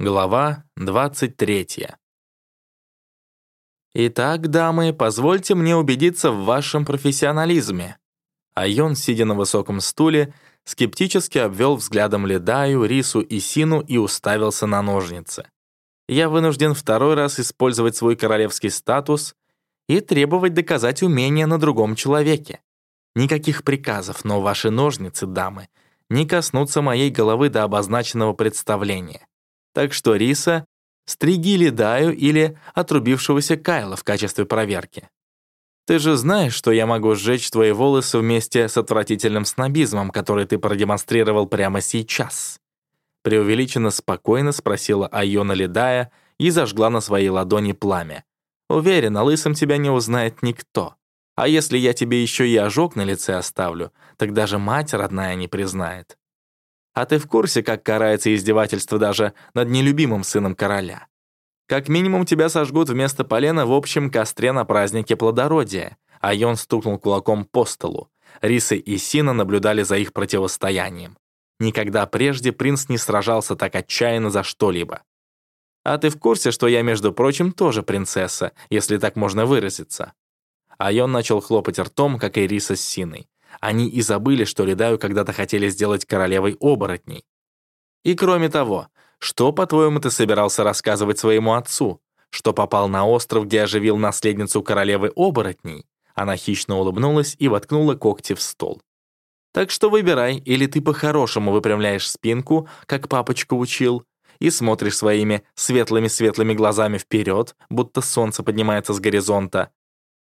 Глава 23. «Итак, дамы, позвольте мне убедиться в вашем профессионализме». Айон, сидя на высоком стуле, скептически обвел взглядом Ледаю, Рису и Сину и уставился на ножницы. «Я вынужден второй раз использовать свой королевский статус и требовать доказать умение на другом человеке. Никаких приказов, но ваши ножницы, дамы, не коснутся моей головы до обозначенного представления. Так что Риса, стриги Ледаю или отрубившегося Кайла в качестве проверки. Ты же знаешь, что я могу сжечь твои волосы вместе с отвратительным снобизмом, который ты продемонстрировал прямо сейчас. Преувеличенно спокойно спросила Айона Ледая и зажгла на своей ладони пламя. Уверена, лысым тебя не узнает никто. А если я тебе еще и ожог на лице оставлю, так даже мать родная не признает. А ты в курсе, как карается издевательство даже над нелюбимым сыном короля? Как минимум тебя сожгут вместо полена в общем костре на празднике плодородия. А Йон стукнул кулаком по столу. Рисы и Сина наблюдали за их противостоянием. Никогда прежде принц не сражался так отчаянно за что-либо. А ты в курсе, что я, между прочим, тоже принцесса, если так можно выразиться? Айон начал хлопать ртом, как и Риса с Синой. Они и забыли, что Ледаю когда-то хотели сделать королевой оборотней. И кроме того, что, по-твоему, ты собирался рассказывать своему отцу? Что попал на остров, где оживил наследницу королевы оборотней? Она хищно улыбнулась и воткнула когти в стол. Так что выбирай, или ты по-хорошему выпрямляешь спинку, как папочка учил, и смотришь своими светлыми-светлыми глазами вперед, будто солнце поднимается с горизонта,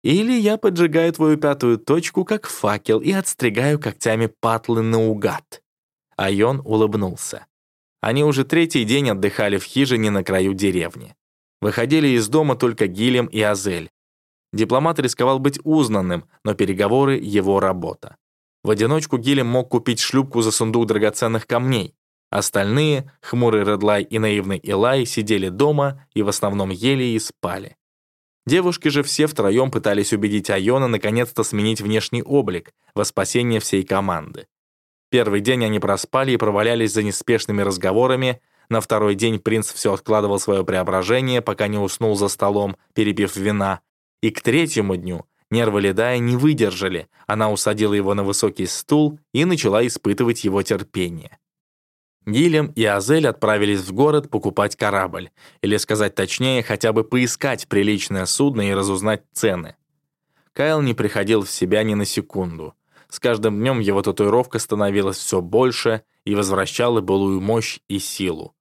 или я поджигаю твою пятую точку, как факел, и отстригаю когтями патлы наугад». Айон улыбнулся. Они уже третий день отдыхали в хижине на краю деревни. Выходили из дома только Гилем и Азель. Дипломат рисковал быть узнанным, но переговоры — его работа. В одиночку Гилем мог купить шлюпку за сундук драгоценных камней. Остальные, хмурый Редлай и наивный Илай, сидели дома и в основном ели и спали. Девушки же все втроем пытались убедить Айона наконец-то сменить внешний облик во спасение всей команды. Первый день они проспали и провалялись за неспешными разговорами, на второй день принц все откладывал свое преображение, пока не уснул за столом, перепив вина, и к третьему дню нервы Ледая не выдержали, она усадила его на высокий стул и начала испытывать его терпение. Гилем и Азель отправились в город покупать корабль, или сказать точнее, хотя бы поискать приличное судно и разузнать цены. Кайл не приходил в себя ни на секунду. С каждым днем его татуировка становилась все больше и возвращала былую мощь и силу.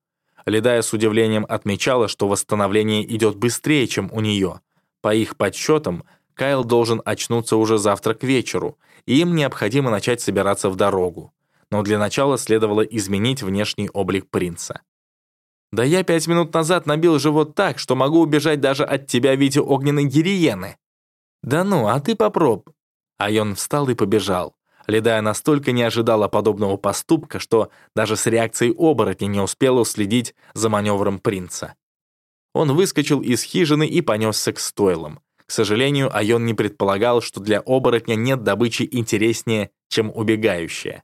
Ледая с удивлением отмечала, что восстановление идет быстрее, чем у нее. По их подсчетам, Кайл должен очнуться уже завтра к вечеру, и им необходимо начать собираться в дорогу но для начала следовало изменить внешний облик принца. «Да я пять минут назад набил живот так, что могу убежать даже от тебя в виде огненной гириены». «Да ну, а ты попроб». Айон встал и побежал. Ледая настолько не ожидала подобного поступка, что даже с реакцией оборотня не успела уследить за маневром принца. Он выскочил из хижины и понесся к стойлам. К сожалению, Айон не предполагал, что для оборотня нет добычи интереснее, чем убегающая.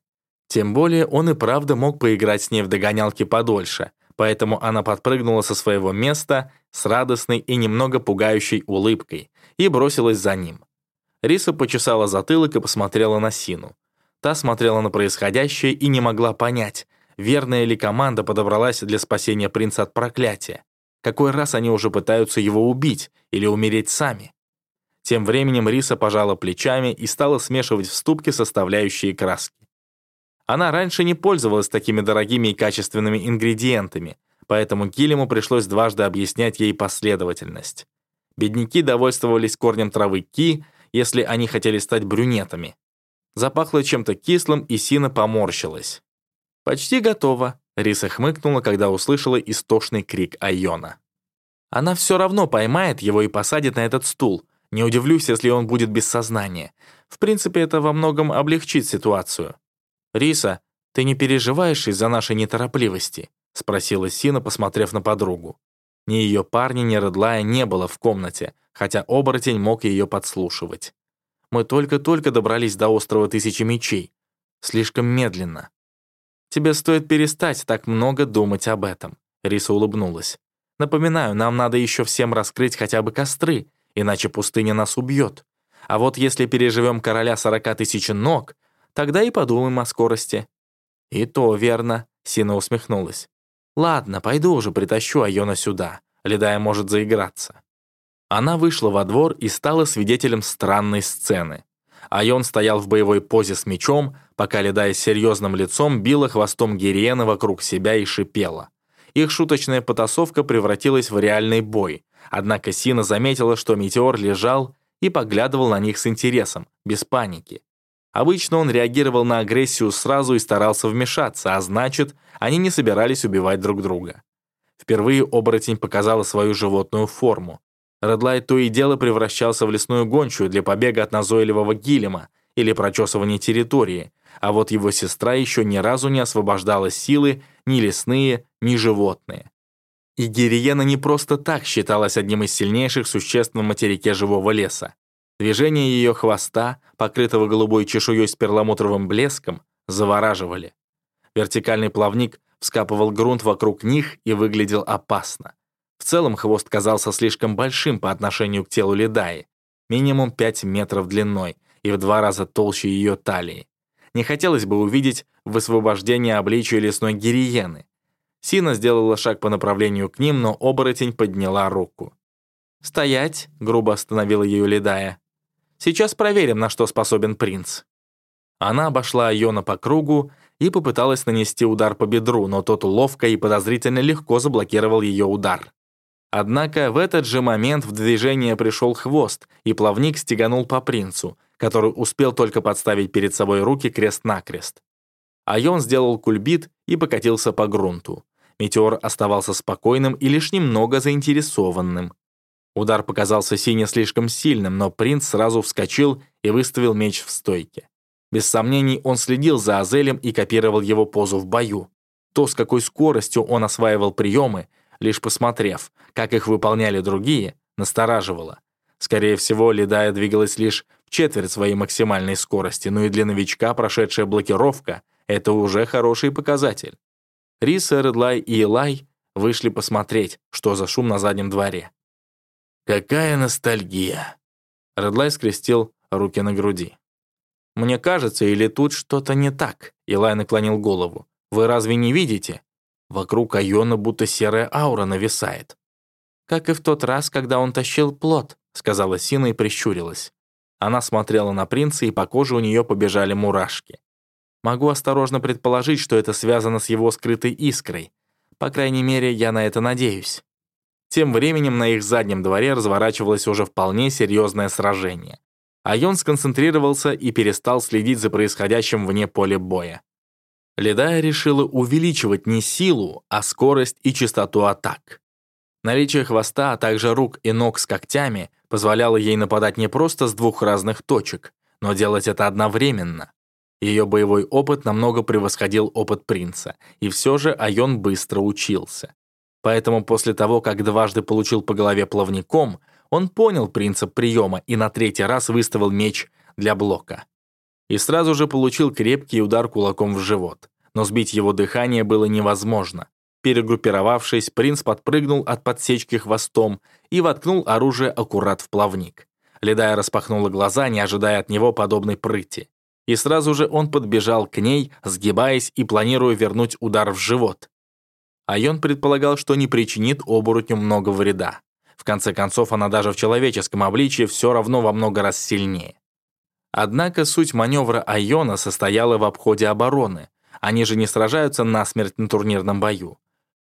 Тем более он и правда мог поиграть с ней в догонялки подольше, поэтому она подпрыгнула со своего места с радостной и немного пугающей улыбкой и бросилась за ним. Риса почесала затылок и посмотрела на Сину. Та смотрела на происходящее и не могла понять, верная ли команда подобралась для спасения принца от проклятия. Какой раз они уже пытаются его убить или умереть сами? Тем временем Риса пожала плечами и стала смешивать в ступке составляющие краски. Она раньше не пользовалась такими дорогими и качественными ингредиентами, поэтому Гилему пришлось дважды объяснять ей последовательность. Бедняки довольствовались корнем травы ки, если они хотели стать брюнетами. Запахло чем-то кислым, и Сина поморщилась. «Почти готово», — Риса хмыкнула, когда услышала истошный крик Айона. «Она все равно поймает его и посадит на этот стул. Не удивлюсь, если он будет без сознания. В принципе, это во многом облегчит ситуацию. «Риса, ты не переживаешь из-за нашей неторопливости?» — спросила Сина, посмотрев на подругу. Ни ее парня, ни Редлая не было в комнате, хотя оборотень мог ее подслушивать. «Мы только-только добрались до острова Тысячи Мечей. Слишком медленно. Тебе стоит перестать так много думать об этом. Риса улыбнулась. «Напоминаю, нам надо еще всем раскрыть хотя бы костры, иначе пустыня нас убьет. А вот если переживем короля сорока тысяч ног, тогда и подумаем о скорости». «И то верно», — Сина усмехнулась. «Ладно, пойду уже притащу Айона сюда. Ледая может заиграться». Она вышла во двор и стала свидетелем странной сцены. Айон стоял в боевой позе с мечом, пока Ледая с серьезным лицом била хвостом Гириена вокруг себя и шипела. Их шуточная потасовка превратилась в реальный бой, однако Сина заметила, что Метеор лежал и поглядывал на них с интересом, без паники. Обычно он реагировал на агрессию сразу и старался вмешаться, а значит, они не собирались убивать друг друга. Впервые оборотень показала свою животную форму. Редлай то и дело превращался в лесную гончую для побега от назойливого гилема или прочесывания территории, а вот его сестра еще ни разу не освобождала силы ни лесные, ни животные. И Гириена не просто так считалась одним из сильнейших существ на материке живого леса. Движения ее хвоста, покрытого голубой чешуей с перламутровым блеском, завораживали. Вертикальный плавник вскапывал грунт вокруг них и выглядел опасно. В целом хвост казался слишком большим по отношению к телу Ледаи, минимум 5 метров длиной и в два раза толще ее талии. Не хотелось бы увидеть высвобождение обличия лесной гириены. Сина сделала шаг по направлению к ним, но оборотень подняла руку. «Стоять!» — грубо остановила ее Ледая. Сейчас проверим, на что способен принц». Она обошла Айона по кругу и попыталась нанести удар по бедру, но тот ловко и подозрительно легко заблокировал ее удар. Однако в этот же момент в движение пришел хвост, и плавник стеганул по принцу, который успел только подставить перед собой руки крест-накрест. Айон сделал кульбит и покатился по грунту. Метеор оставался спокойным и лишь немного заинтересованным. Удар показался Сине слишком сильным, но принц сразу вскочил и выставил меч в стойке. Без сомнений, он следил за Азелем и копировал его позу в бою. То, с какой скоростью он осваивал приемы, лишь посмотрев, как их выполняли другие, настораживало. Скорее всего, Ледая двигалась лишь в четверть своей максимальной скорости, но и для новичка прошедшая блокировка — это уже хороший показатель. Риса, Редлай и Элай вышли посмотреть, что за шум на заднем дворе. Какая ностальгия!» Редлай скрестил руки на груди. «Мне кажется, или тут что-то не так?» Илай наклонил голову. «Вы разве не видите? Вокруг Айона будто серая аура нависает». «Как и в тот раз, когда он тащил плод», сказала Сина и прищурилась. Она смотрела на принца, и по коже у нее побежали мурашки. Могу осторожно предположить, что это связано с его скрытой искрой. По крайней мере, я на это надеюсь. Тем временем на их заднем дворе разворачивалось уже вполне серьезное сражение. Айон сконцентрировался и перестал следить за происходящим вне поля боя. Ледая решила увеличивать не силу, а скорость и частоту атак. Наличие хвоста, а также рук и ног с когтями позволяло ей нападать не просто с двух разных точек, но делать это одновременно. Ее боевой опыт намного превосходил опыт принца, и все же Айон быстро учился. Поэтому после того, как дважды получил по голове плавником, он понял принцип приема и на третий раз выставил меч для блока. И сразу же получил крепкий удар кулаком в живот. Но сбить его дыхание было невозможно. Перегруппировавшись, принц подпрыгнул от подсечки хвостом и воткнул оружие аккурат в плавник. Ледая распахнула глаза, не ожидая от него подобной прыти. И сразу же он подбежал к ней, сгибаясь и планируя вернуть удар в живот. Айон предполагал, что не причинит оборотню много вреда. В конце концов, она даже в человеческом обличии все равно во много раз сильнее. Однако суть маневра Айона состояла в обходе обороны. Они же не сражаются насмерть на турнирном бою.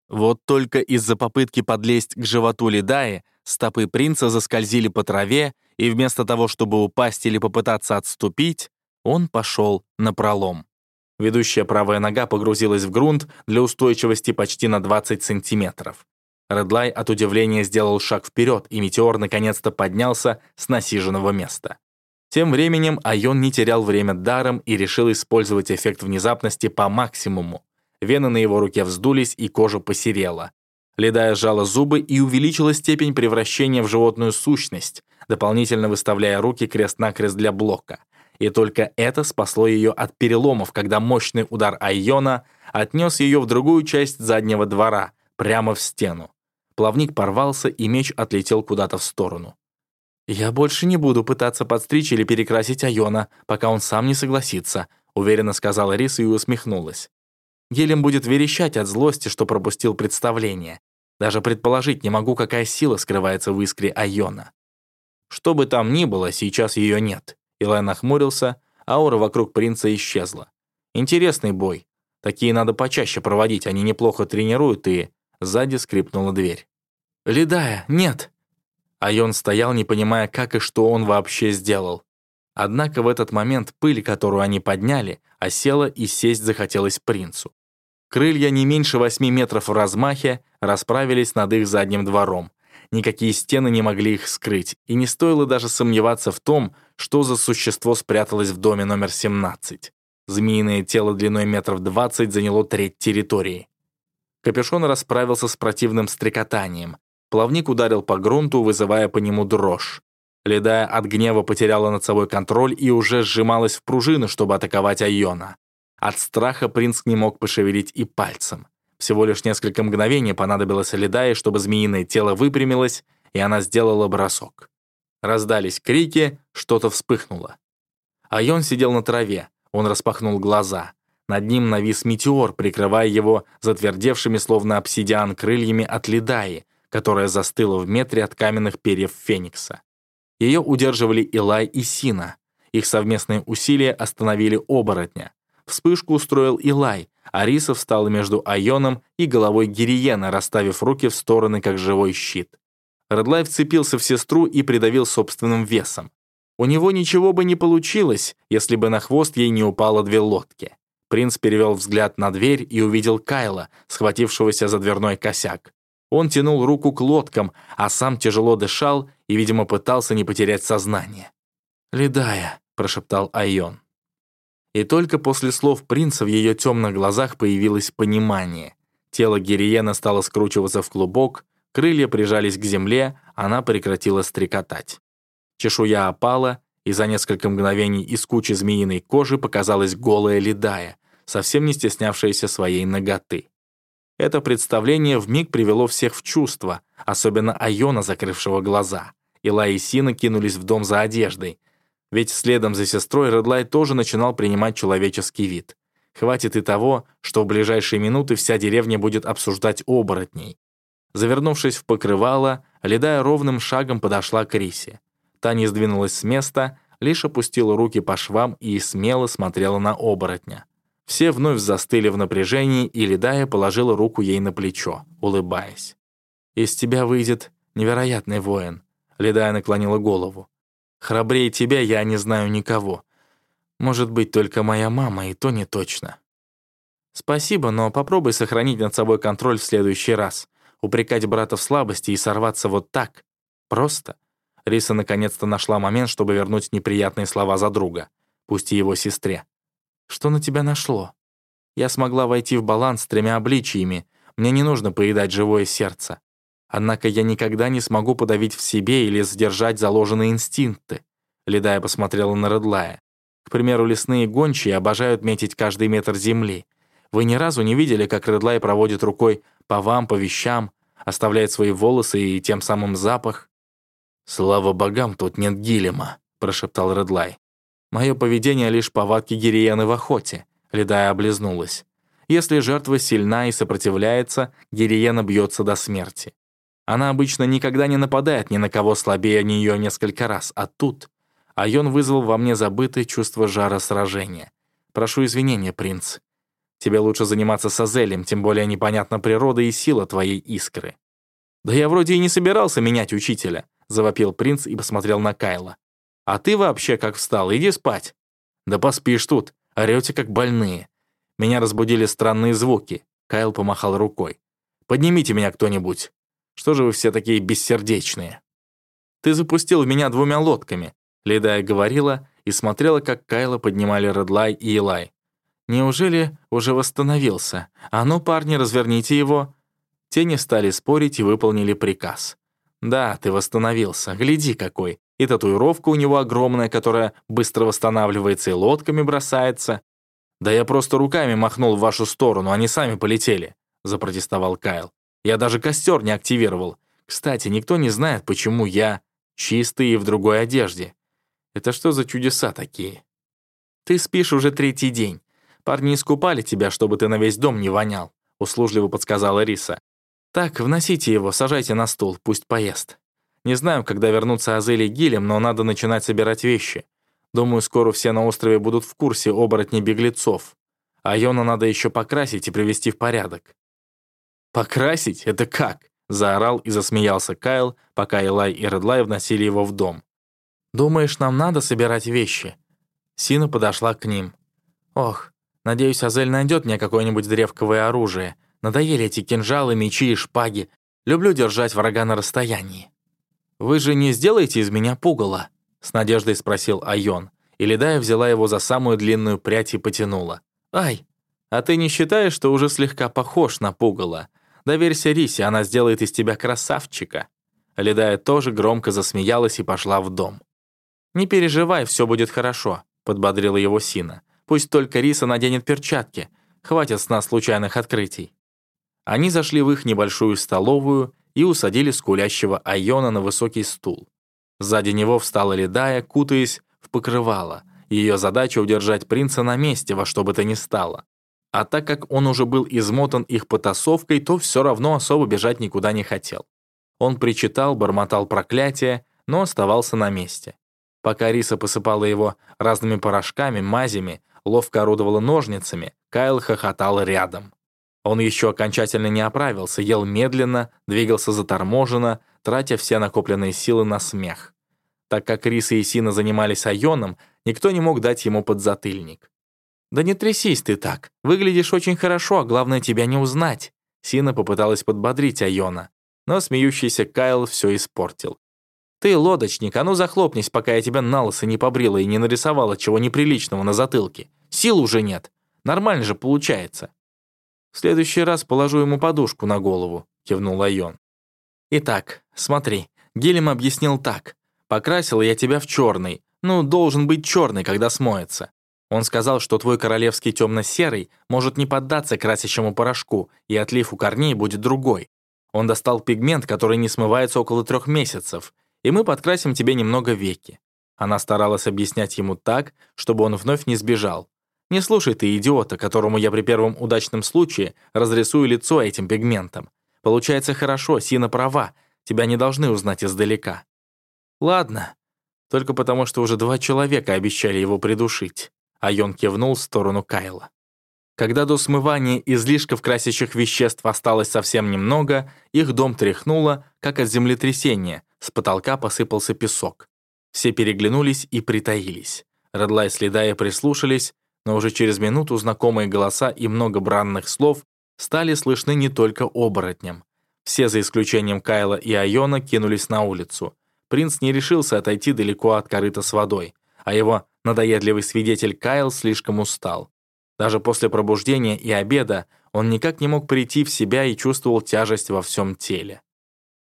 Вот только из-за попытки подлезть к животу Ледаи стопы принца заскользили по траве, и вместо того, чтобы упасть или попытаться отступить, он пошел на пролом. Ведущая правая нога погрузилась в грунт для устойчивости почти на 20 сантиметров. Редлай от удивления сделал шаг вперед, и метеор наконец-то поднялся с насиженного места. Тем временем Айон не терял время даром и решил использовать эффект внезапности по максимуму. Вены на его руке вздулись, и кожа посерела. Ледая сжала зубы и увеличила степень превращения в животную сущность, дополнительно выставляя руки крест-накрест для блока и только это спасло ее от переломов, когда мощный удар Айона отнес ее в другую часть заднего двора, прямо в стену. Плавник порвался, и меч отлетел куда-то в сторону. «Я больше не буду пытаться подстричь или перекрасить Айона, пока он сам не согласится», уверенно сказала Риса и усмехнулась. Гелем будет верещать от злости, что пропустил представление. Даже предположить не могу, какая сила скрывается в искре Айона. Что бы там ни было, сейчас ее нет. Илай нахмурился, аура вокруг принца исчезла. Интересный бой. Такие надо почаще проводить, они неплохо тренируют, и... Сзади скрипнула дверь. «Ледая, нет!» Айон стоял, не понимая, как и что он вообще сделал. Однако в этот момент пыль, которую они подняли, осела и сесть захотелось принцу. Крылья не меньше восьми метров в размахе расправились над их задним двором. Никакие стены не могли их скрыть, и не стоило даже сомневаться в том, что за существо спряталось в доме номер 17. Змеиное тело длиной метров 20 заняло треть территории. Капюшон расправился с противным стрекотанием. Плавник ударил по грунту, вызывая по нему дрожь. Ледая от гнева потеряла над собой контроль и уже сжималась в пружину, чтобы атаковать Айона. От страха принц не мог пошевелить и пальцем. Всего лишь несколько мгновений понадобилось Ледае, чтобы змеиное тело выпрямилось, и она сделала бросок. Раздались крики, что-то вспыхнуло. Айон сидел на траве, он распахнул глаза. Над ним навис метеор, прикрывая его затвердевшими, словно обсидиан, крыльями от Ледаи, которая застыла в метре от каменных перьев Феникса. Ее удерживали Илай и Сина. Их совместные усилия остановили оборотня. Вспышку устроил Илай, а Риса встала между Айоном и головой Гириена, расставив руки в стороны, как живой щит. Редлай вцепился в сестру и придавил собственным весом. У него ничего бы не получилось, если бы на хвост ей не упало две лодки. Принц перевел взгляд на дверь и увидел Кайла, схватившегося за дверной косяк. Он тянул руку к лодкам, а сам тяжело дышал и, видимо, пытался не потерять сознание. «Ледая», — прошептал Айон. И только после слов принца в ее темных глазах появилось понимание. Тело Гириена стало скручиваться в клубок, крылья прижались к земле, она прекратила стрекотать. Чешуя опала, и за несколько мгновений из кучи змеиной кожи показалась голая ледая, совсем не стеснявшаяся своей ноготы. Это представление вмиг привело всех в чувство, особенно Айона, закрывшего глаза. Ила и Сина кинулись в дом за одеждой. Ведь следом за сестрой Редлай тоже начинал принимать человеческий вид. Хватит и того, что в ближайшие минуты вся деревня будет обсуждать оборотней. Завернувшись в покрывало, Ледая ровным шагом подошла к Рисе. Та не сдвинулась с места, лишь опустила руки по швам и смело смотрела на оборотня. Все вновь застыли в напряжении, и Ледая положила руку ей на плечо, улыбаясь. «Из тебя выйдет невероятный воин», — Ледая наклонила голову. «Храбрее тебя я не знаю никого. Может быть, только моя мама, и то не точно». «Спасибо, но попробуй сохранить над собой контроль в следующий раз. Упрекать брата в слабости и сорваться вот так. Просто». Риса наконец-то нашла момент, чтобы вернуть неприятные слова за друга, пусть и его сестре. Что на тебя нашло? Я смогла войти в баланс с тремя обличиями. Мне не нужно поедать живое сердце. Однако я никогда не смогу подавить в себе или сдержать заложенные инстинкты. Ледая посмотрела на Редлая. К примеру, лесные гончие обожают метить каждый метр земли. Вы ни разу не видели, как Редлай проводит рукой по вам, по вещам, оставляет свои волосы и тем самым запах? «Слава богам, тут нет Гилема», — прошептал Редлай. Мое поведение лишь повадки гириены в охоте. Ледая облизнулась. Если жертва сильна и сопротивляется, гириена бьется до смерти. Она обычно никогда не нападает ни на кого слабее нее несколько раз, а тут... Айон вызвал во мне забытое чувство жара сражения. Прошу извинения, принц. Тебе лучше заниматься с Азелем, тем более непонятна природа и сила твоей искры. «Да я вроде и не собирался менять учителя», — завопил принц и посмотрел на Кайла. А ты вообще как встал? Иди спать. Да поспишь тут. Орете как больные. Меня разбудили странные звуки. Кайл помахал рукой. Поднимите меня кто-нибудь. Что же вы все такие бессердечные? Ты запустил в меня двумя лодками. Ледая говорила и смотрела, как Кайла поднимали Редлай и Илай. Неужели уже восстановился? А ну, парни, разверните его. Те не стали спорить и выполнили приказ. «Да, ты восстановился. Гляди какой и татуировка у него огромная, которая быстро восстанавливается и лодками бросается. «Да я просто руками махнул в вашу сторону, они сами полетели», — запротестовал Кайл. Я даже костер не активировал. Кстати, никто не знает, почему я чистый и в другой одежде. Это что за чудеса такие? Ты спишь уже третий день. Парни искупали тебя, чтобы ты на весь дом не вонял», — услужливо подсказала Риса. «Так, вносите его, сажайте на стул, пусть поест. Не знаю, когда вернутся Азели и Гилем, но надо начинать собирать вещи. Думаю, скоро все на острове будут в курсе оборотней беглецов. А Йона надо еще покрасить и привести в порядок». «Покрасить? Это как?» — заорал и засмеялся Кайл, пока Элай и Редлай вносили его в дом. «Думаешь, нам надо собирать вещи?» Сина подошла к ним. «Ох, надеюсь, Азель найдет мне какое-нибудь древковое оружие. Надоели эти кинжалы, мечи и шпаги. Люблю держать врага на расстоянии». «Вы же не сделаете из меня пугало?» — с надеждой спросил Айон. И Ледая взяла его за самую длинную прядь и потянула. «Ай, а ты не считаешь, что уже слегка похож на пугало? Доверься Рисе, она сделает из тебя красавчика». Ледая тоже громко засмеялась и пошла в дом. «Не переживай, все будет хорошо», — подбодрила его Сина. «Пусть только Риса наденет перчатки. Хватит с нас случайных открытий». Они зашли в их небольшую столовую и усадили скулящего Айона на высокий стул. Сзади него встала Ледая, кутаясь в покрывало. Ее задача — удержать принца на месте во что бы то ни стало. А так как он уже был измотан их потасовкой, то все равно особо бежать никуда не хотел. Он причитал, бормотал проклятия, но оставался на месте. Пока Риса посыпала его разными порошками, мазями, ловко орудовала ножницами, Кайл хохотал рядом. Он еще окончательно не оправился, ел медленно, двигался заторможенно, тратя все накопленные силы на смех. Так как Риса и Сина занимались Айоном, никто не мог дать ему подзатыльник. «Да не трясись ты так. Выглядишь очень хорошо, а главное, тебя не узнать». Сина попыталась подбодрить Айона, но смеющийся Кайл все испортил. «Ты лодочник, а ну захлопнись, пока я тебя на не побрила и не нарисовала чего неприличного на затылке. Сил уже нет. Нормально же получается». «В следующий раз положу ему подушку на голову», — кивнул Айон. «Итак, смотри, Гелем объяснил так. Покрасил я тебя в черный. Ну, должен быть черный, когда смоется. Он сказал, что твой королевский темно-серый может не поддаться красящему порошку, и отлив у корней будет другой. Он достал пигмент, который не смывается около трех месяцев, и мы подкрасим тебе немного веки». Она старалась объяснять ему так, чтобы он вновь не сбежал. «Не слушай ты идиота, которому я при первом удачном случае разрисую лицо этим пигментом. Получается хорошо, Сина права, тебя не должны узнать издалека». «Ладно, только потому что уже два человека обещали его придушить». Айон кивнул в сторону Кайла. Когда до смывания излишков красящих веществ осталось совсем немного, их дом тряхнуло, как от землетрясения, с потолка посыпался песок. Все переглянулись и притаились. Редлай с Ледая прислушались, но уже через минуту знакомые голоса и много бранных слов стали слышны не только оборотням. Все, за исключением Кайла и Айона, кинулись на улицу. Принц не решился отойти далеко от корыта с водой, а его надоедливый свидетель Кайл слишком устал. Даже после пробуждения и обеда он никак не мог прийти в себя и чувствовал тяжесть во всем теле.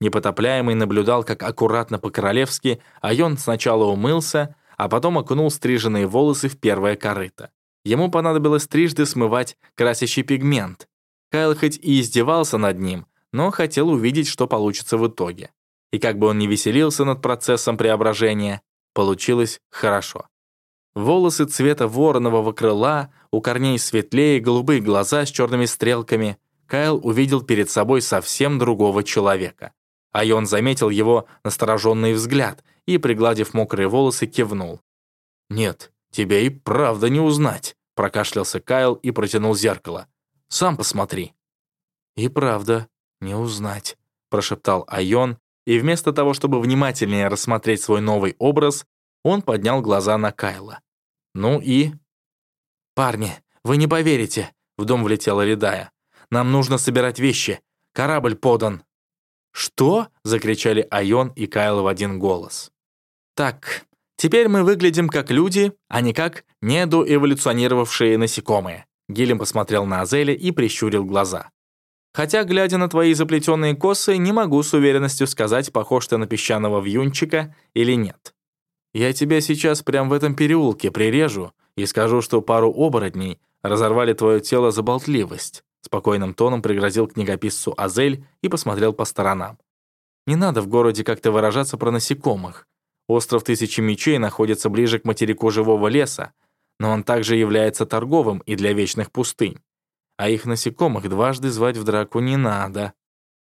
Непотопляемый наблюдал, как аккуратно по-королевски Айон сначала умылся, а потом окунул стриженные волосы в первое корыто. Ему понадобилось трижды смывать красящий пигмент. Кайл хоть и издевался над ним, но хотел увидеть, что получится в итоге. И как бы он ни веселился над процессом преображения, получилось хорошо. Волосы цвета воронового крыла, у корней светлее, голубые глаза с черными стрелками. Кайл увидел перед собой совсем другого человека. А он заметил его настороженный взгляд и, пригладив мокрые волосы, кивнул. «Нет, тебя и правда не узнать», — прокашлялся Кайл и протянул зеркало. «Сам посмотри». «И правда, не узнать», — прошептал Айон, и вместо того, чтобы внимательнее рассмотреть свой новый образ, он поднял глаза на Кайла. «Ну и...» «Парни, вы не поверите», — в дом влетела Ледая. «Нам нужно собирать вещи. Корабль подан». «Что?» — закричали Айон и Кайл в один голос. «Так, теперь мы выглядим как люди, а не как недоэволюционировавшие насекомые». Гилем посмотрел на Азеля и прищурил глаза. «Хотя, глядя на твои заплетенные косы, не могу с уверенностью сказать, похож ты на песчаного вьюнчика или нет. Я тебя сейчас прямо в этом переулке прирежу и скажу, что пару оборотней разорвали твое тело за болтливость», спокойным тоном пригрозил книгописцу Азель и посмотрел по сторонам. «Не надо в городе как-то выражаться про насекомых. Остров Тысячи Мечей находится ближе к материку живого леса, но он также является торговым и для вечных пустынь. А их насекомых дважды звать в драку не надо.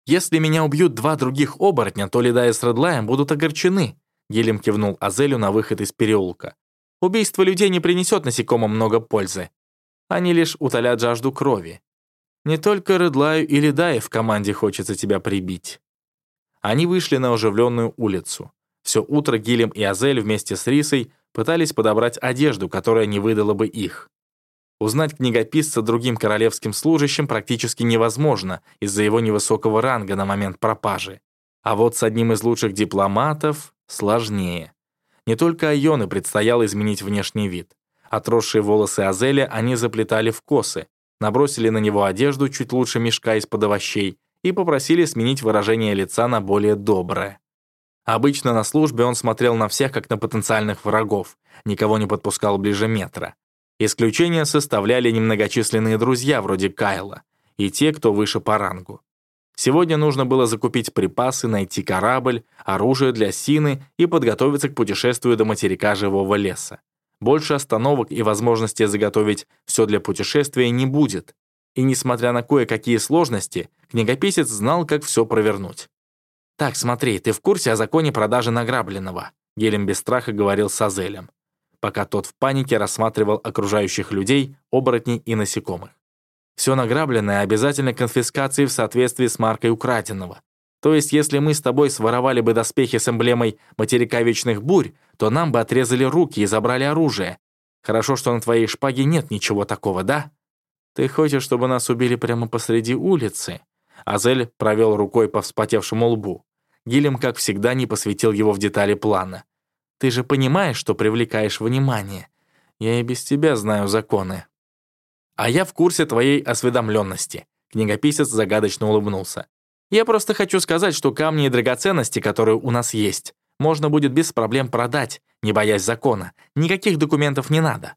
Если меня убьют два других оборотня, то Ледая с Редлаем будут огорчены», Гелем кивнул Азелю на выход из переулка. «Убийство людей не принесет насекомым много пользы. Они лишь утолят жажду крови. Не только Редлаю и Ледае в команде хочется тебя прибить». Они вышли на оживленную улицу. Все утро Гилем и Азель вместе с Рисой пытались подобрать одежду, которая не выдала бы их. Узнать книгописца другим королевским служащим практически невозможно из-за его невысокого ранга на момент пропажи. А вот с одним из лучших дипломатов сложнее. Не только Айоны предстояло изменить внешний вид. Отросшие волосы Азеля они заплетали в косы, набросили на него одежду чуть лучше мешка из-под овощей и попросили сменить выражение лица на более доброе. Обычно на службе он смотрел на всех, как на потенциальных врагов, никого не подпускал ближе метра. Исключение составляли немногочисленные друзья вроде Кайла и те, кто выше по рангу. Сегодня нужно было закупить припасы, найти корабль, оружие для Сины и подготовиться к путешествию до материка живого леса. Больше остановок и возможности заготовить все для путешествия не будет. И несмотря на кое-какие сложности, книгописец знал, как все провернуть. «Так, смотри, ты в курсе о законе продажи награбленного?» Гелем без страха говорил с Азелем пока тот в панике рассматривал окружающих людей, оборотней и насекомых. Все награбленное обязательно конфискации в соответствии с маркой украденного. То есть, если мы с тобой своровали бы доспехи с эмблемой материка вечных бурь, то нам бы отрезали руки и забрали оружие. Хорошо, что на твоей шпаге нет ничего такого, да? Ты хочешь, чтобы нас убили прямо посреди улицы?» Азель провел рукой по вспотевшему лбу. Гилем, как всегда, не посвятил его в детали плана. Ты же понимаешь, что привлекаешь внимание. Я и без тебя знаю законы. А я в курсе твоей осведомленности. Книгописец загадочно улыбнулся. Я просто хочу сказать, что камни и драгоценности, которые у нас есть, можно будет без проблем продать, не боясь закона. Никаких документов не надо.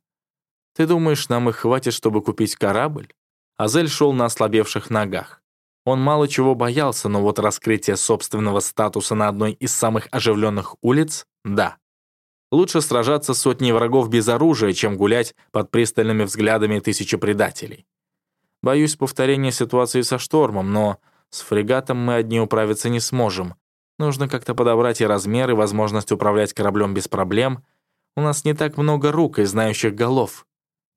Ты думаешь, нам их хватит, чтобы купить корабль? Азель шел на ослабевших ногах. Он мало чего боялся, но вот раскрытие собственного статуса на одной из самых оживленных улиц — да. Лучше сражаться с сотней врагов без оружия, чем гулять под пристальными взглядами тысячи предателей. Боюсь повторения ситуации со штормом, но с фрегатом мы одни управиться не сможем. Нужно как-то подобрать и размер, и возможность управлять кораблем без проблем. У нас не так много рук и знающих голов.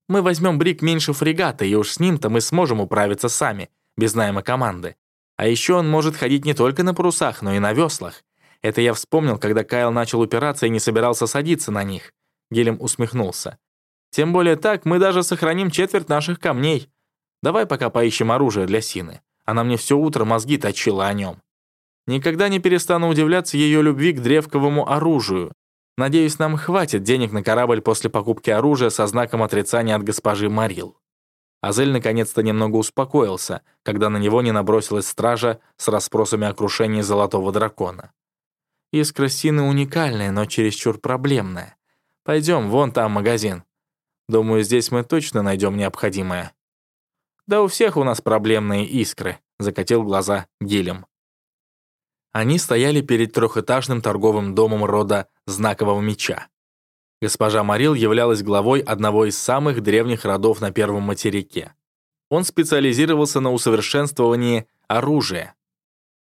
Мы возьмем брик меньше фрегата, и уж с ним-то мы сможем управиться сами, без найма команды. А еще он может ходить не только на парусах, но и на веслах. Это я вспомнил, когда Кайл начал упираться и не собирался садиться на них. Гелем усмехнулся. Тем более так мы даже сохраним четверть наших камней. Давай пока поищем оружие для Сины. Она мне все утро мозги точила о нем. Никогда не перестану удивляться ее любви к древковому оружию. Надеюсь, нам хватит денег на корабль после покупки оружия со знаком отрицания от госпожи Марил. Азель наконец-то немного успокоился, когда на него не набросилась стража с расспросами о крушении Золотого Дракона. Искра Сины уникальная, но чересчур проблемная. Пойдем, вон там магазин. Думаю, здесь мы точно найдем необходимое. Да у всех у нас проблемные искры, закатил глаза Гилем. Они стояли перед трехэтажным торговым домом рода Знакового Меча. Госпожа Марил являлась главой одного из самых древних родов на Первом материке. Он специализировался на усовершенствовании оружия,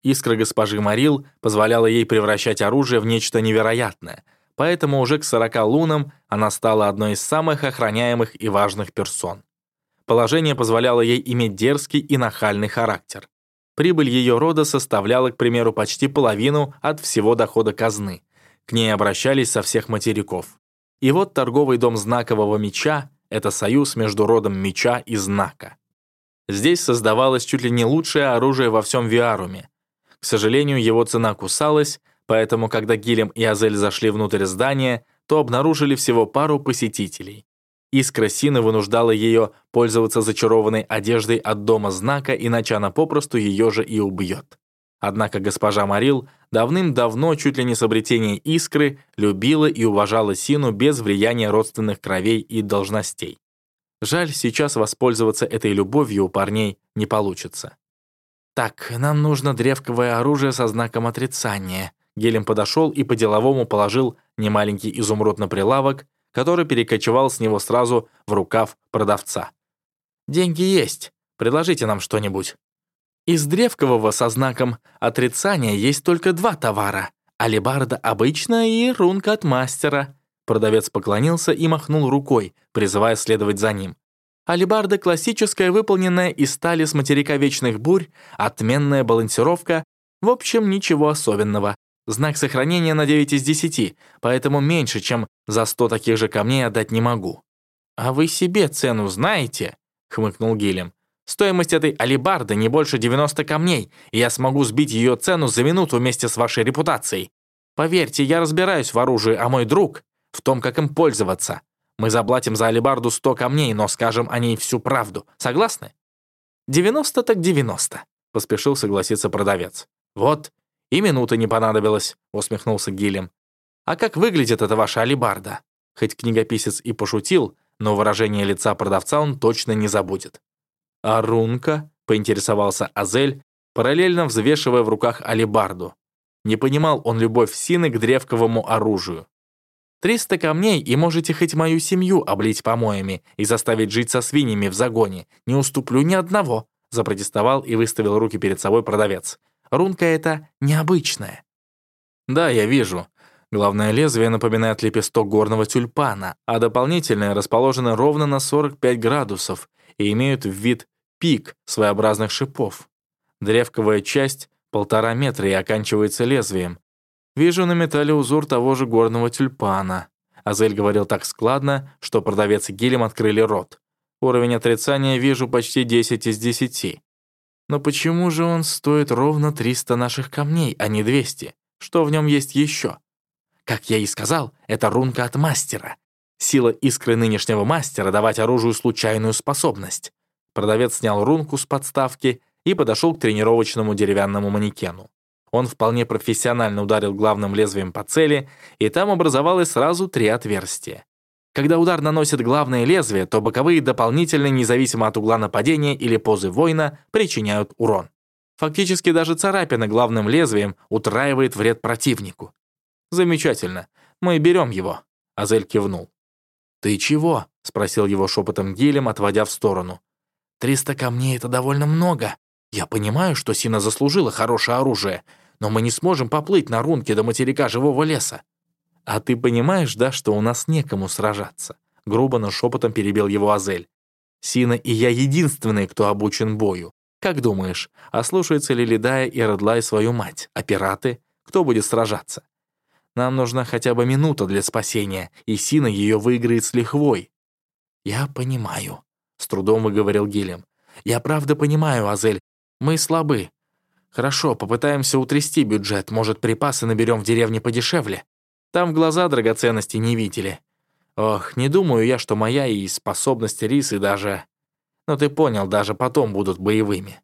Искра госпожи Марил позволяла ей превращать оружие в нечто невероятное, поэтому уже к 40 лунам она стала одной из самых охраняемых и важных персон. Положение позволяло ей иметь дерзкий и нахальный характер. Прибыль ее рода составляла, к примеру, почти половину от всего дохода казны. К ней обращались со всех материков. И вот торговый дом знакового меча — это союз между родом меча и знака. Здесь создавалось чуть ли не лучшее оружие во всем Виаруме, к сожалению, его цена кусалась, поэтому, когда Гилем и Азель зашли внутрь здания, то обнаружили всего пару посетителей. Искра Сины вынуждала ее пользоваться зачарованной одеждой от дома знака, иначе она попросту ее же и убьет. Однако госпожа Марил давным-давно, чуть ли не с обретения искры, любила и уважала Сину без влияния родственных кровей и должностей. Жаль, сейчас воспользоваться этой любовью у парней не получится. «Так, нам нужно древковое оружие со знаком отрицания». Гелем подошел и по-деловому положил немаленький изумруд на прилавок, который перекочевал с него сразу в рукав продавца. «Деньги есть. Предложите нам что-нибудь». Из древкового со знаком отрицания есть только два товара — алебарда обычная и рунка от мастера. Продавец поклонился и махнул рукой, призывая следовать за ним. Алибарда классическая, выполненная из стали с материка Вечных Бурь, отменная балансировка, в общем, ничего особенного. Знак сохранения на 9 из 10, поэтому меньше, чем за 100 таких же камней отдать не могу. «А вы себе цену знаете?» — хмыкнул Гилем. «Стоимость этой алибарды не больше 90 камней, и я смогу сбить ее цену за минуту вместе с вашей репутацией. Поверьте, я разбираюсь в оружии, а мой друг — в том, как им пользоваться. Мы заплатим за алибарду 100 камней, но скажем о ней всю правду. Согласны?» «90 так 90», — поспешил согласиться продавец. «Вот, и минуты не понадобилось», — усмехнулся Гилем. «А как выглядит эта ваша алибарда?» Хоть книгописец и пошутил, но выражение лица продавца он точно не забудет. «А рунка?» — поинтересовался Азель, параллельно взвешивая в руках алибарду. Не понимал он любовь Сины к древковому оружию. Триста камней, и можете хоть мою семью облить помоями и заставить жить со свиньями в загоне. Не уступлю ни одного», — запротестовал и выставил руки перед собой продавец. «Рунка эта необычная». «Да, я вижу. Главное лезвие напоминает лепесток горного тюльпана, а дополнительное расположено ровно на 45 градусов и имеют вид пик своеобразных шипов. Древковая часть — полтора метра и оканчивается лезвием. Вижу на металле узор того же горного тюльпана. Азель говорил так складно, что продавец и Гилем открыли рот. Уровень отрицания вижу почти 10 из 10. Но почему же он стоит ровно 300 наших камней, а не 200? Что в нем есть еще? Как я и сказал, это рунка от мастера. Сила искры нынешнего мастера давать оружию случайную способность. Продавец снял рунку с подставки и подошел к тренировочному деревянному манекену. Он вполне профессионально ударил главным лезвием по цели, и там образовалось сразу три отверстия. Когда удар наносит главное лезвие, то боковые дополнительно, независимо от угла нападения или позы воина, причиняют урон. Фактически даже царапина главным лезвием утраивает вред противнику. «Замечательно. Мы берем его», — Азель кивнул. «Ты чего?» — спросил его шепотом Гилем, отводя в сторону. «Триста камней — это довольно много. Я понимаю, что Сина заслужила хорошее оружие, но мы не сможем поплыть на рунке до материка живого леса. А ты понимаешь, да, что у нас некому сражаться?» Грубо, но шепотом перебил его Азель. «Сина и я единственные, кто обучен бою. Как думаешь, ослушаются ли Ледая и Редлай свою мать, а пираты? Кто будет сражаться? Нам нужна хотя бы минута для спасения, и Сина ее выиграет с лихвой». «Я понимаю», — с трудом выговорил Гилем. «Я правда понимаю, Азель, мы слабы. Хорошо, попытаемся утрясти бюджет, может, припасы наберем в деревне подешевле. Там глаза драгоценности не видели. Ох, не думаю я, что моя и способности рисы даже... Ну ты понял, даже потом будут боевыми.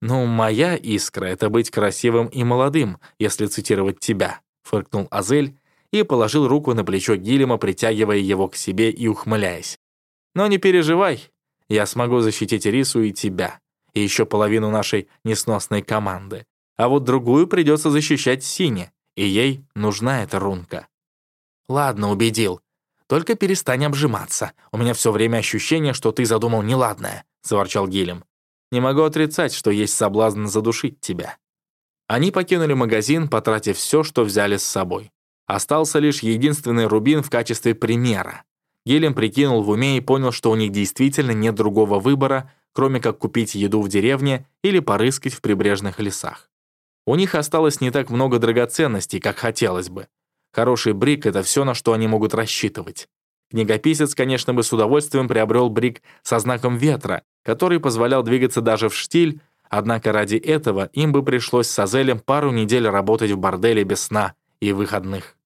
Ну, моя искра — это быть красивым и молодым, если цитировать тебя, фыркнул Азель и положил руку на плечо Гилема, притягивая его к себе и ухмыляясь. Но не переживай, я смогу защитить Рису и тебя и еще половину нашей несносной команды. А вот другую придется защищать Сине, и ей нужна эта рунка. Ладно, убедил. Только перестань обжиматься. У меня все время ощущение, что ты задумал неладное, заворчал Гилем. Не могу отрицать, что есть соблазн задушить тебя. Они покинули магазин, потратив все, что взяли с собой. Остался лишь единственный рубин в качестве примера. Гелем прикинул в уме и понял, что у них действительно нет другого выбора, кроме как купить еду в деревне или порыскать в прибрежных лесах. У них осталось не так много драгоценностей, как хотелось бы. Хороший брик — это все, на что они могут рассчитывать. Книгописец, конечно, бы с удовольствием приобрел брик со знаком ветра, который позволял двигаться даже в штиль, однако ради этого им бы пришлось с Азелем пару недель работать в борделе без сна и выходных.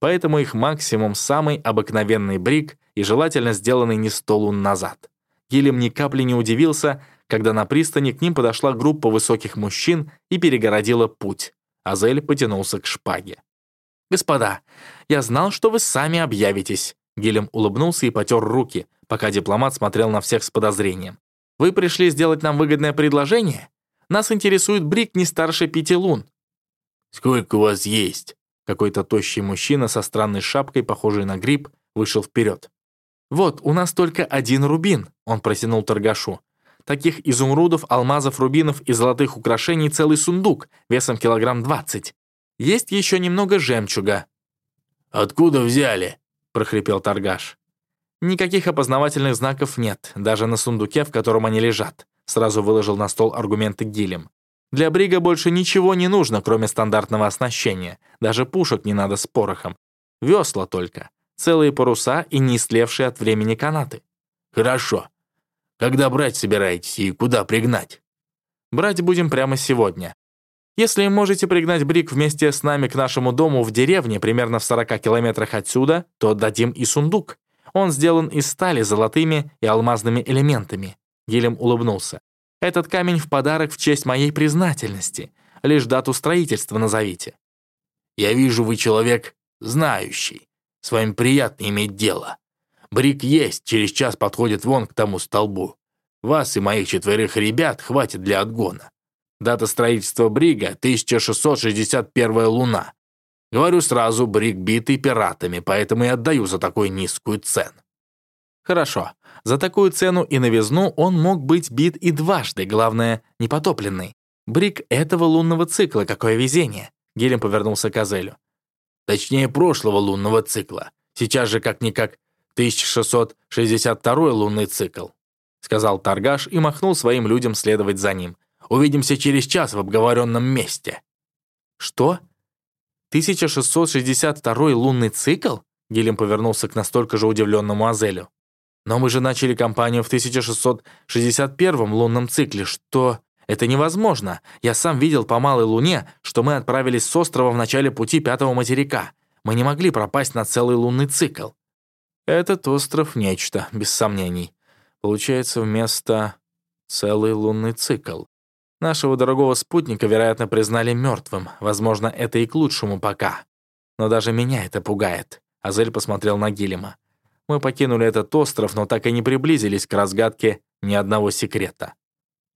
Поэтому их максимум — самый обыкновенный брик и желательно сделанный не сто лун назад. Гилем ни капли не удивился, когда на пристани к ним подошла группа высоких мужчин и перегородила путь. Азель потянулся к шпаге. «Господа, я знал, что вы сами объявитесь», Гилем улыбнулся и потер руки, пока дипломат смотрел на всех с подозрением. «Вы пришли сделать нам выгодное предложение? Нас интересует брик не старше пяти лун». «Сколько у вас есть?» Какой-то тощий мужчина со странной шапкой, похожий на гриб, вышел вперед. «Вот, у нас только один рубин», — он протянул торгашу. «Таких изумрудов, алмазов, рубинов и золотых украшений целый сундук, весом килограмм двадцать. Есть еще немного жемчуга». «Откуда взяли?» — прохрипел торгаш. «Никаких опознавательных знаков нет, даже на сундуке, в котором они лежат», сразу выложил на стол аргументы Гилем. «Для Брига больше ничего не нужно, кроме стандартного оснащения. Даже пушек не надо с порохом. Весла только, целые паруса и не истлевшие от времени канаты». «Хорошо. Когда брать собираетесь и куда пригнать?» «Брать будем прямо сегодня. Если можете пригнать Брик вместе с нами к нашему дому в деревне, примерно в 40 километрах отсюда, то дадим и сундук. Он сделан из стали золотыми и алмазными элементами». Гилем улыбнулся. «Этот камень в подарок в честь моей признательности. Лишь дату строительства назовите». «Я вижу, вы человек знающий. С вами приятно иметь дело. Брик есть, через час подходит вон к тому столбу. Вас и моих четверых ребят хватит для отгона. Дата строительства Брига — 1661 луна. Говорю сразу, Бриг битый пиратами, поэтому и отдаю за такую низкую цену. Хорошо. За такую цену и новизну он мог быть бит и дважды, главное, непотопленный. Брик этого лунного цикла, какое везение. Гелем повернулся к Азелю. Точнее, прошлого лунного цикла. Сейчас же как-никак 1662 лунный цикл, сказал торгаш и махнул своим людям следовать за ним. Увидимся через час в обговоренном месте». «Что? 1662 лунный цикл?» Гелем повернулся к настолько же удивленному Азелю. «Но мы же начали кампанию в 1661 лунном цикле, что...» «Это невозможно. Я сам видел по малой луне, что мы отправились с острова в начале пути пятого материка. Мы не могли пропасть на целый лунный цикл». «Этот остров — нечто, без сомнений. Получается, вместо целый лунный цикл. Нашего дорогого спутника, вероятно, признали мертвым. Возможно, это и к лучшему пока. Но даже меня это пугает. Азель посмотрел на Гилема. Мы покинули этот остров, но так и не приблизились к разгадке ни одного секрета.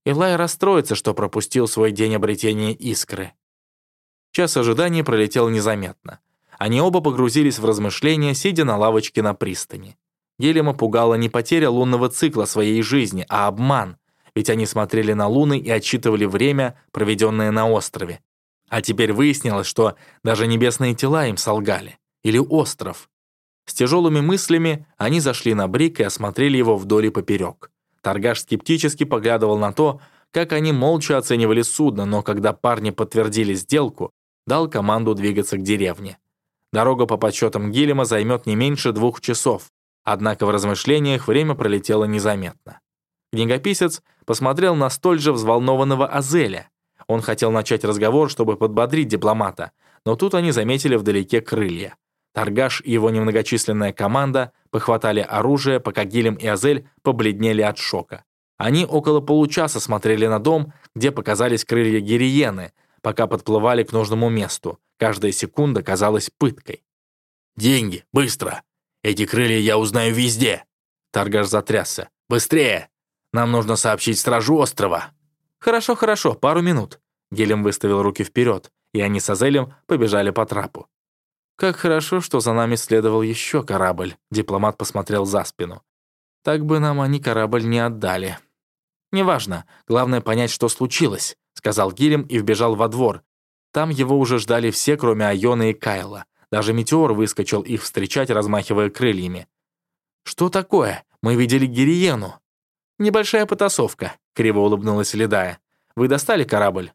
Илай расстроится, что пропустил свой день обретения искры. Час ожидания пролетел незаметно. Они оба погрузились в размышления, сидя на лавочке на пристани. Гелема пугала не потеря лунного цикла своей жизни, а обман, ведь они смотрели на луны и отсчитывали время, проведенное на острове. А теперь выяснилось, что даже небесные тела им солгали. Или остров. С тяжелыми мыслями они зашли на брик и осмотрели его вдоль и поперек. Торгаш скептически поглядывал на то, как они молча оценивали судно, но когда парни подтвердили сделку, дал команду двигаться к деревне. Дорога по подсчетам Гилема займет не меньше двух часов, однако в размышлениях время пролетело незаметно. Книгописец посмотрел на столь же взволнованного Азеля. Он хотел начать разговор, чтобы подбодрить дипломата, но тут они заметили вдалеке крылья. Таргаш и его немногочисленная команда похватали оружие, пока Гилем и Азель побледнели от шока. Они около получаса смотрели на дом, где показались крылья Гириены, пока подплывали к нужному месту. Каждая секунда казалась пыткой. «Деньги, быстро! Эти крылья я узнаю везде!» Таргаш затрясся. «Быстрее! Нам нужно сообщить стражу острова». «Хорошо, хорошо, пару минут». Гелем выставил руки вперед, и они с Азелем побежали по трапу. «Как хорошо, что за нами следовал еще корабль», — дипломат посмотрел за спину. «Так бы нам они корабль не отдали». «Неважно, главное понять, что случилось», — сказал Гилем и вбежал во двор. Там его уже ждали все, кроме Айона и Кайла. Даже Метеор выскочил их встречать, размахивая крыльями. «Что такое? Мы видели Гириену». «Небольшая потасовка», — криво улыбнулась Ледая. «Вы достали корабль?»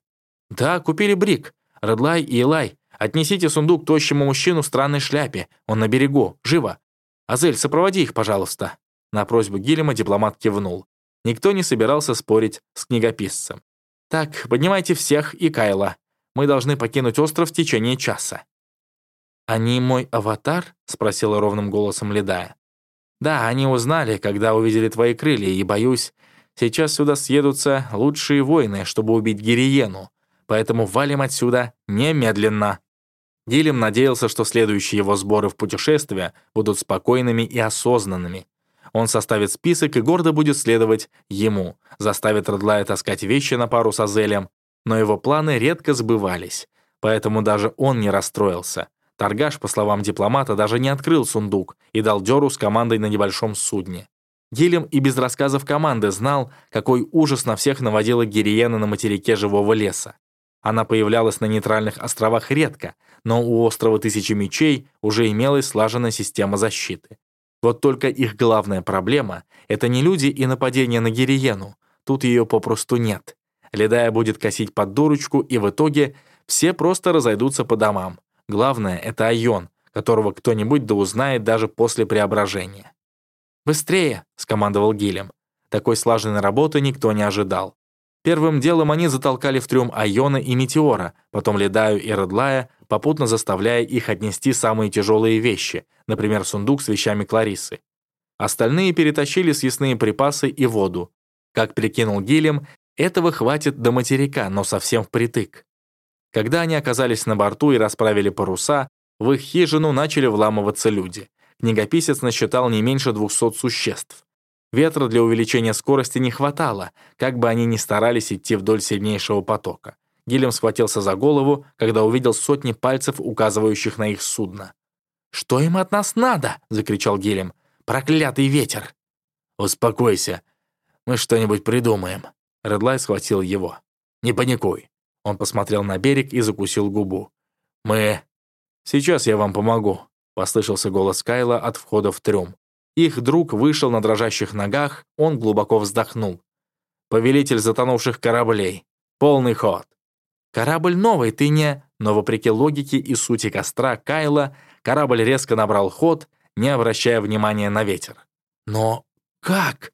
«Да, купили брик. Редлай и Элай. Отнесите сундук тощему мужчину в странной шляпе. Он на берегу. Живо. Азель, сопроводи их, пожалуйста». На просьбу Гильяма дипломат кивнул. Никто не собирался спорить с книгописцем. «Так, поднимайте всех и Кайла. Мы должны покинуть остров в течение часа». «Они мой аватар?» — спросила ровным голосом Ледая. Да, они узнали, когда увидели твои крылья, и, боюсь, сейчас сюда съедутся лучшие воины, чтобы убить Гириену, поэтому валим отсюда немедленно». Гилем надеялся, что следующие его сборы в путешествие будут спокойными и осознанными. Он составит список и гордо будет следовать ему, заставит Редлая таскать вещи на пару с Азелем, но его планы редко сбывались, поэтому даже он не расстроился. Торгаш, по словам дипломата, даже не открыл сундук и дал дёру с командой на небольшом судне. Гилем и без рассказов команды знал, какой ужас на всех наводила Гириена на материке живого леса. Она появлялась на нейтральных островах редко, но у острова Тысячи Мечей уже имелась слаженная система защиты. Вот только их главная проблема — это не люди и нападение на Гириену. Тут ее попросту нет. Ледая будет косить под дурочку, и в итоге все просто разойдутся по домам. Главное — это Айон, которого кто-нибудь да узнает даже после преображения. «Быстрее!» — скомандовал Гилем. Такой слаженной работы никто не ожидал. Первым делом они затолкали в трюм Айона и Метеора, потом Ледаю и Редлая, попутно заставляя их отнести самые тяжелые вещи, например, сундук с вещами Кларисы. Остальные перетащили съестные припасы и воду. Как прикинул Гилем, этого хватит до материка, но совсем впритык. Когда они оказались на борту и расправили паруса, в их хижину начали вламываться люди — Книгописец насчитал не меньше 200 существ. Ветра для увеличения скорости не хватало, как бы они ни старались идти вдоль сильнейшего потока. Гилем схватился за голову, когда увидел сотни пальцев, указывающих на их судно. «Что им от нас надо?» — закричал Гилем. «Проклятый ветер!» «Успокойся. Мы что-нибудь придумаем». Редлай схватил его. «Не паникуй». Он посмотрел на берег и закусил губу. «Мы...» «Сейчас я вам помогу», — послышался голос Кайла от входа в трюм. Их друг вышел на дрожащих ногах, он глубоко вздохнул. «Повелитель затонувших кораблей. Полный ход». «Корабль новый, ты не...» Но вопреки логике и сути костра Кайла, корабль резко набрал ход, не обращая внимания на ветер. «Но как?»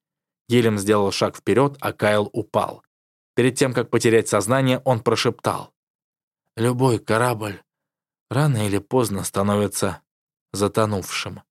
Гелем сделал шаг вперед, а Кайл упал. Перед тем, как потерять сознание, он прошептал. «Любой корабль рано или поздно становится затонувшим.